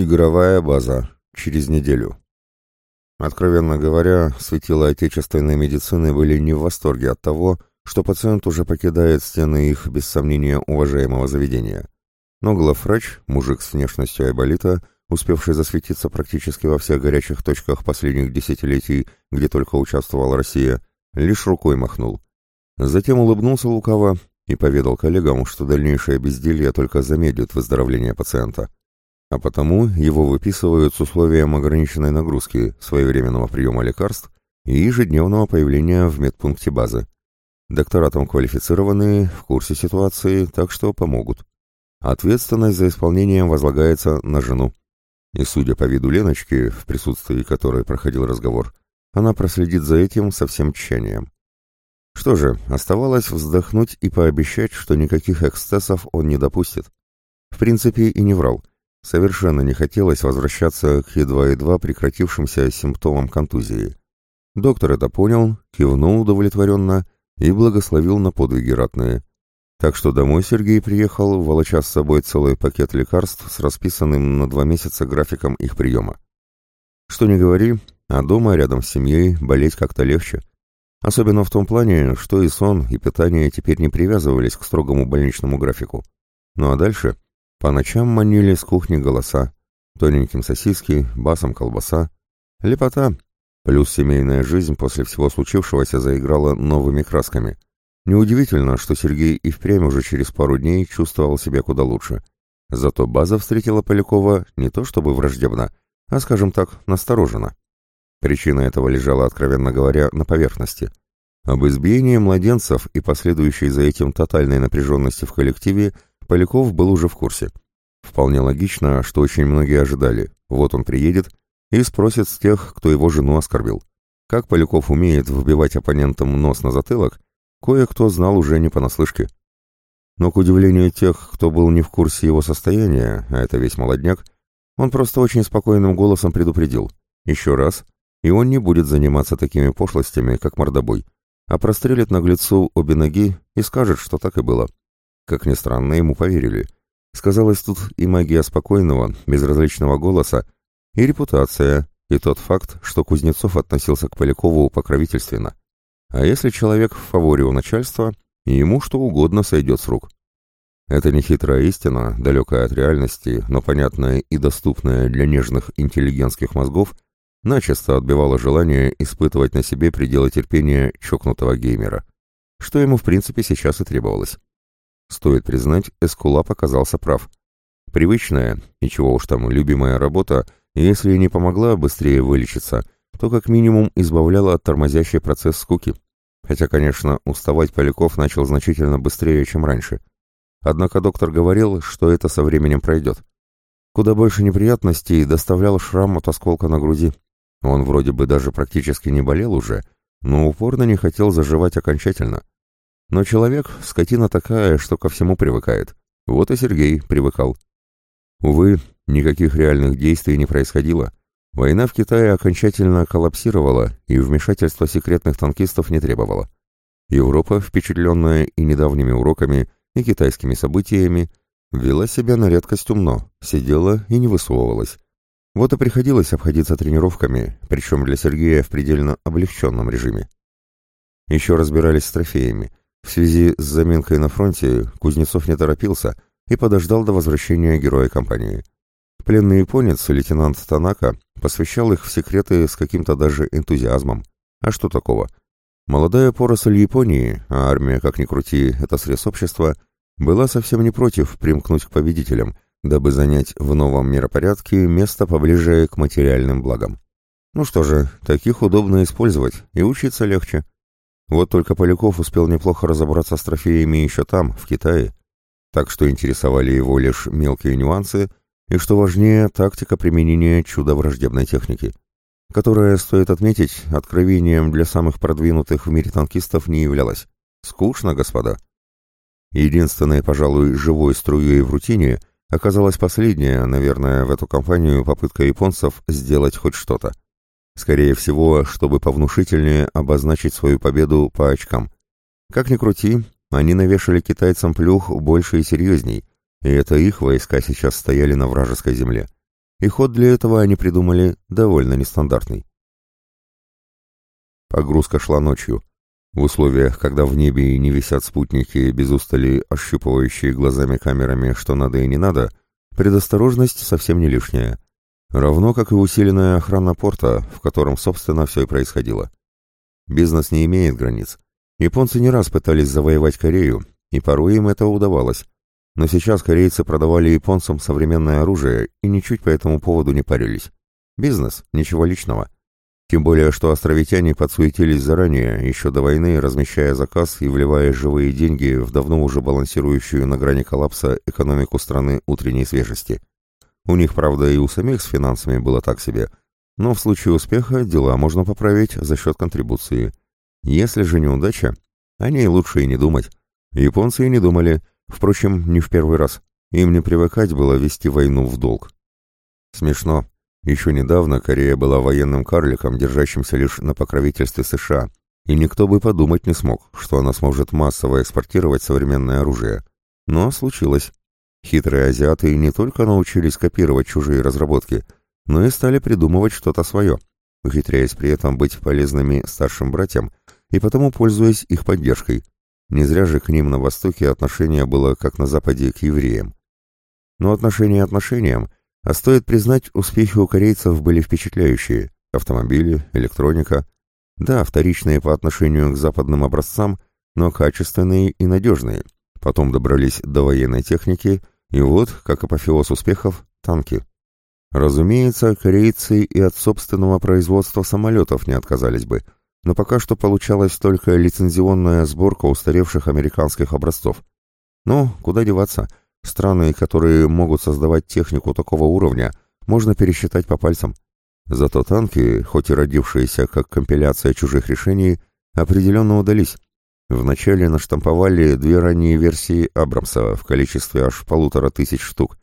Игровая база. Через неделю. Откровенно говоря, светила отечественной медицины были не в восторге от того, что пациент уже покидает стены их, без сомнения, уважаемого заведения. Но главврач, мужик с внешностью айболита, успевший засветиться практически во всех горячих точках последних десятилетий, где только участвовала Россия, лишь рукой махнул. Затем улыбнулся лукаво и поведал коллегам, что дальнейшее безделье только замедлит выздоровление пациента. А потому его выписывают с условием ограниченной нагрузки, своевременного приема лекарств и ежедневного появления в медпункте базы. Доктора там квалифицированные, в курсе ситуации, так что помогут. Ответственность за исполнением возлагается на жену. И судя по виду Леночки, в присутствии которой проходил разговор, она проследит за этим со всем тщанием. Что же, оставалось вздохнуть и пообещать, что никаких эксцессов он не допустит. В принципе, и не врал. Совершенно не хотелось возвращаться к едва-едва прекратившимся симптомам контузии. Доктор это понял, кивнул удовлетворенно и благословил на подвиги ратные. Так что домой Сергей приехал, волоча с собой целый пакет лекарств с расписанным на два месяца графиком их приема. Что ни говори, а дома, рядом с семьей, болеть как-то легче. Особенно в том плане, что и сон, и питание теперь не привязывались к строгому больничному графику. Ну а дальше по ночам манили с кухни голоса, тоненьким сосиски, басом колбаса. Лепота. Плюс семейная жизнь после всего случившегося заиграла новыми красками. Неудивительно, что Сергей и впрямь уже через пару дней чувствовал себя куда лучше. Зато база встретила Полякова не то чтобы враждебно, а, скажем так, настороженно. Причина этого лежала, откровенно говоря, на поверхности. Об избиении младенцев и последующей за этим тотальной напряженности в коллективе – Поляков был уже в курсе. Вполне логично, что очень многие ожидали. Вот он приедет и спросит с тех, кто его жену оскорбил. Как Поляков умеет вбивать оппонентам нос на затылок, кое-кто знал уже не понаслышке. Но к удивлению тех, кто был не в курсе его состояния, а это весь молодняк, он просто очень спокойным голосом предупредил. Еще раз, и он не будет заниматься такими пошлостями, как мордобой, а прострелит наглецу обе ноги и скажет, что так и было. Как ни странно, ему поверили. Сказалось тут и магия спокойного, безразличного голоса, и репутация, и тот факт, что Кузнецов относился к Полякову покровительственно. А если человек в фаворе у начальства, ему что угодно сойдет с рук. Это нехитрая истина, далекая от реальности, но понятная и доступная для нежных интеллигентских мозгов, начисто отбивала желание испытывать на себе пределы терпения чокнутого геймера, что ему в принципе сейчас и требовалось. Стоит признать, Эскулап оказался прав. Привычная, ничего уж там, любимая работа, если и не помогла быстрее вылечиться, то как минимум избавляла от тормозящей процесс скуки. Хотя, конечно, уставать Поляков начал значительно быстрее, чем раньше. Однако доктор говорил, что это со временем пройдет. Куда больше неприятностей доставлял шрам от осколка на груди. Он вроде бы даже практически не болел уже, но упорно не хотел заживать окончательно. Но человек — скотина такая, что ко всему привыкает. Вот и Сергей привыкал. Увы, никаких реальных действий не происходило. Война в Китае окончательно коллапсировала, и вмешательство секретных танкистов не требовало. Европа, впечатленная и недавними уроками, и китайскими событиями, вела себя на редкость умно, сидела и не высовывалась. Вот и приходилось обходиться тренировками, причем для Сергея в предельно облегченном режиме. Еще разбирались с трофеями, в связи с заминкой на фронте Кузнецов не торопился и подождал до возвращения героя компании. Пленный японец, лейтенант Танака, посвящал их в секреты с каким-то даже энтузиазмом. А что такого? Молодая поросль Японии, а армия, как ни крути, это срез общества, была совсем не против примкнуть к победителям, дабы занять в новом миропорядке место поближе к материальным благам. Ну что же, таких удобно использовать, и учиться легче. Вот только Поляков успел неплохо разобраться с трофеями еще там, в Китае, так что интересовали его лишь мелкие нюансы и, что важнее, тактика применения чудо-враждебной техники, которая, стоит отметить, откровением для самых продвинутых в мире танкистов не являлась. Скучно, господа. Единственной, пожалуй, живой струей в рутине оказалась последняя, наверное, в эту кампанию попытка японцев сделать хоть что-то. Скорее всего, чтобы повнушительнее обозначить свою победу по очкам. Как ни крути, они навешали китайцам плюх больше и серьезней, и это их войска сейчас стояли на вражеской земле. и ход для этого они придумали довольно нестандартный. Погрузка шла ночью. В условиях, когда в небе не висят спутники, без устали ощупывающие глазами камерами, что надо и не надо, предосторожность совсем не лишняя. Равно как и усиленная охрана порта, в котором, собственно, все и происходило. Бизнес не имеет границ. Японцы не раз пытались завоевать Корею, и порой им это удавалось. Но сейчас корейцы продавали японцам современное оружие и ничуть по этому поводу не парились. Бизнес, ничего личного. Тем более, что островитяне подсуетились заранее, еще до войны, размещая заказ и вливая живые деньги в давно уже балансирующую на грани коллапса экономику страны утренней свежести. У них, правда, и у самих с финансами было так себе, но в случае успеха дела можно поправить за счет контрибуции. Если же неудача, о ней лучше и не думать. Японцы и не думали, впрочем, не в первый раз. Им не привыкать было вести войну в долг. Смешно. Еще недавно Корея была военным карликом, держащимся лишь на покровительстве США, и никто бы подумать не смог, что она сможет массово экспортировать современное оружие. Но случилось. Хитрые азиаты не только научились копировать чужие разработки, но и стали придумывать что-то свое, ухитряясь при этом быть полезными старшим братьям и потому пользуясь их поддержкой. Не зря же к ним на Востоке отношение было как на Западе к евреям. Но отношение отношениям, а стоит признать, успехи у корейцев были впечатляющие. Автомобили, электроника. Да, вторичные по отношению к западным образцам, но качественные и надежные – Потом добрались до военной техники, и вот, как апофеоз успехов, танки. Разумеется, корейцы и от собственного производства самолетов не отказались бы, но пока что получалась только лицензионная сборка устаревших американских образцов. Ну, куда деваться, страны, которые могут создавать технику такого уровня, можно пересчитать по пальцам. Зато танки, хоть и родившиеся как компиляция чужих решений, определенно удались. Вначале наштамповали две ранние версии Абрамса в количестве аж полутора тысяч штук,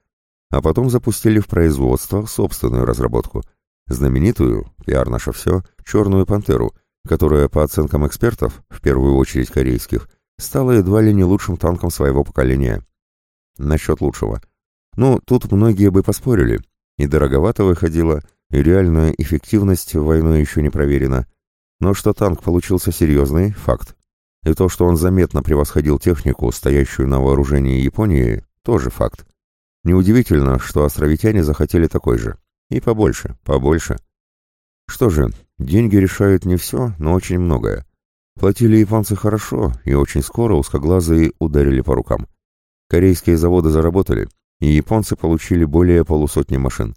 а потом запустили в производство собственную разработку, знаменитую, пиар наше все, «Черную пантеру», которая, по оценкам экспертов, в первую очередь корейских, стала едва ли не лучшим танком своего поколения. Насчет лучшего. Ну, тут многие бы поспорили. И дороговато выходило, и реальная эффективность войной еще не проверена. Но что танк получился серьезный – факт. И то, что он заметно превосходил технику, стоящую на вооружении Японии, тоже факт. Неудивительно, что островитяне захотели такой же. И побольше, побольше. Что же, деньги решают не все, но очень многое. Платили японцы хорошо, и очень скоро узкоглазые ударили по рукам. Корейские заводы заработали, и японцы получили более полусотни машин.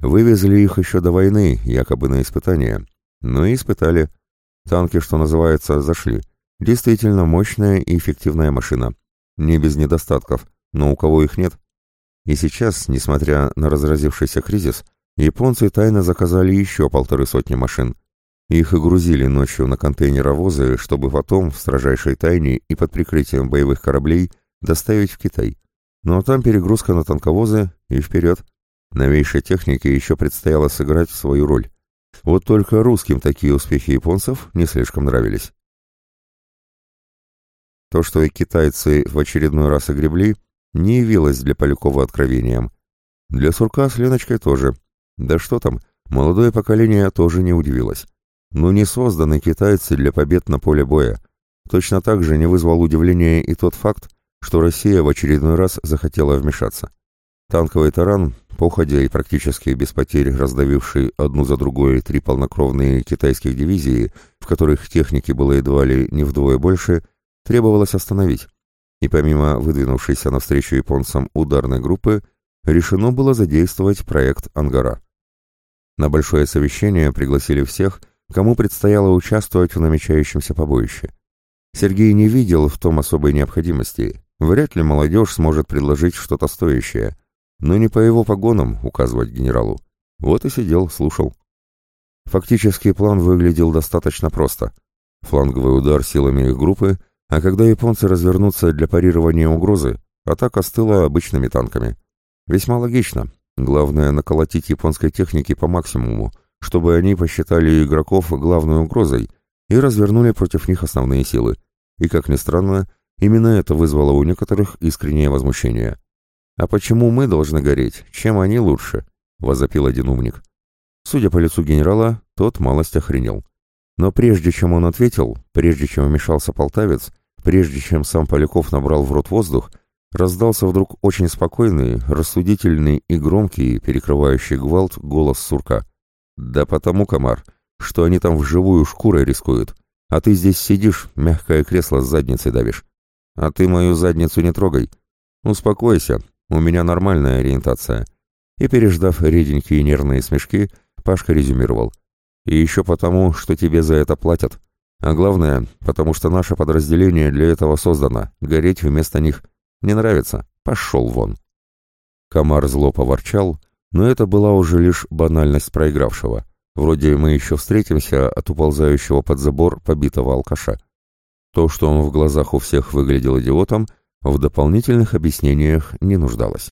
Вывезли их еще до войны, якобы на испытания. Но и испытали. Танки, что называется, зашли. Действительно мощная и эффективная машина. Не без недостатков, но у кого их нет? И сейчас, несмотря на разразившийся кризис, японцы тайно заказали еще полторы сотни машин. Их и грузили ночью на контейнеровозы, чтобы потом, в строжайшей тайне и под прикрытием боевых кораблей, доставить в Китай. А там перегрузка на танковозы и вперед. Новейшей технике еще предстояло сыграть свою роль. Вот только русским такие успехи японцев не слишком нравились. То, что и китайцы в очередной раз огребли, не явилось для Полякова откровением. Для Сурка с Леночкой тоже. Да что там, молодое поколение тоже не удивилось. Но не созданы китайцы для побед на поле боя. Точно так же не вызвал удивления и тот факт, что Россия в очередной раз захотела вмешаться. Танковый таран, походя и практически без потерь раздавивший одну за другой три полнокровные китайских дивизии, в которых техники было едва ли не вдвое больше, требовалось остановить, и помимо выдвинувшейся навстречу японцам ударной группы, решено было задействовать проект «Ангара». На большое совещание пригласили всех, кому предстояло участвовать в намечающемся побоище. Сергей не видел в том особой необходимости. Вряд ли молодежь сможет предложить что-то стоящее, но не по его погонам указывать генералу. Вот и сидел, слушал. Фактически план выглядел достаточно просто. Фланговый удар силами их группы а когда японцы развернутся для парирования угрозы, атака стыла обычными танками. Весьма логично. Главное наколотить японской техники по максимуму, чтобы они посчитали игроков главной угрозой и развернули против них основные силы. И, как ни странно, именно это вызвало у некоторых искреннее возмущение. А почему мы должны гореть? Чем они лучше? возопил один умник. Судя по лицу генерала, тот малость охренел. Но прежде чем он ответил, прежде чем вмешался полтавец, прежде чем сам Поляков набрал в рот воздух, раздался вдруг очень спокойный, рассудительный и громкий, перекрывающий гвалт, голос сурка. «Да потому, комар, что они там вживую шкурой рискуют, а ты здесь сидишь, мягкое кресло с задницей давишь. А ты мою задницу не трогай. Успокойся, у меня нормальная ориентация». И, переждав реденькие нервные смешки, Пашка резюмировал. «И еще потому, что тебе за это платят. А главное, потому что наше подразделение для этого создано, гореть вместо них. Не нравится? Пошел вон». Комар зло поворчал, но это была уже лишь банальность проигравшего. Вроде мы еще встретимся от уползающего под забор побитого алкаша. То, что он в глазах у всех выглядел идиотом, в дополнительных объяснениях не нуждалось.